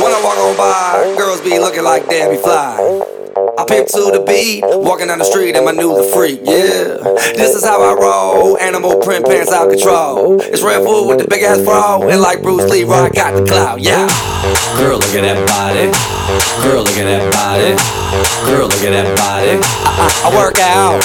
When I walk on by, girls be looking like Debbie Fly. I pimp to the beat, walking down the street and my new the freak, yeah. This is how I roll, animal print pants out control. It's Red Food with the big ass bra, and like Bruce Lee, I got the clout, yeah. Girl, look at that body. Girl, look at that body. Girl, look at that body. I, I, I work out.